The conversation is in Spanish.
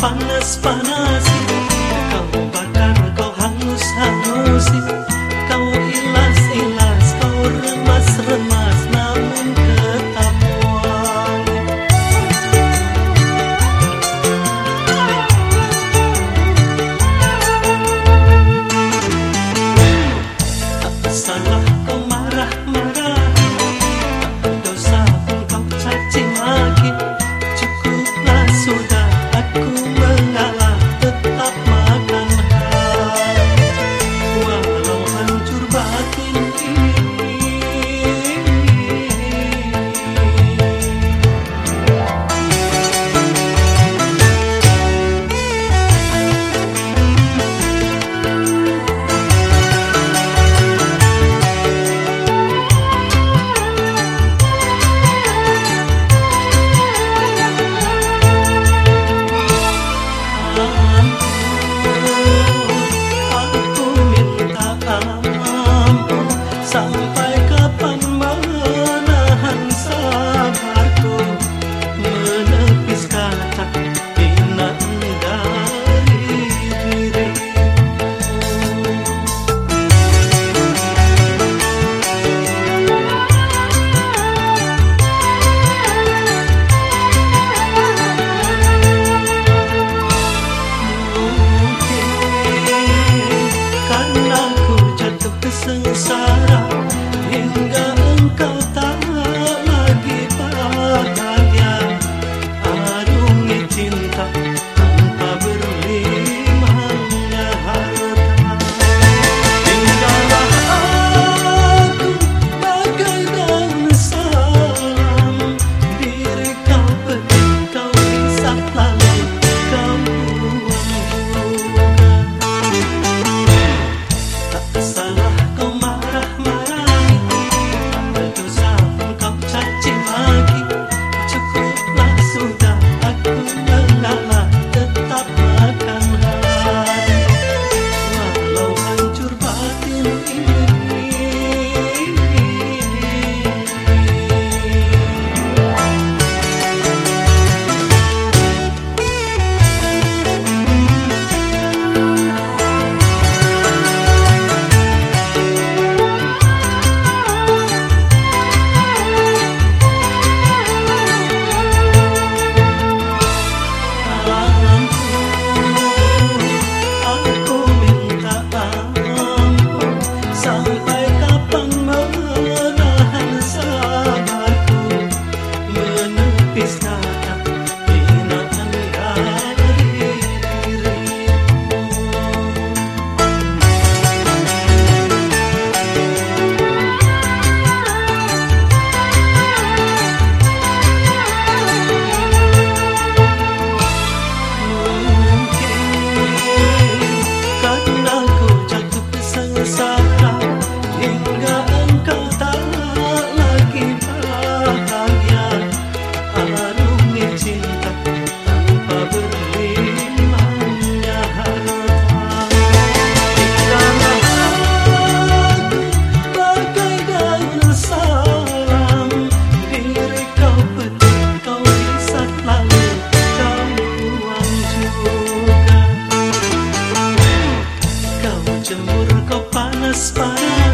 panas panas. Jemur kau panas panas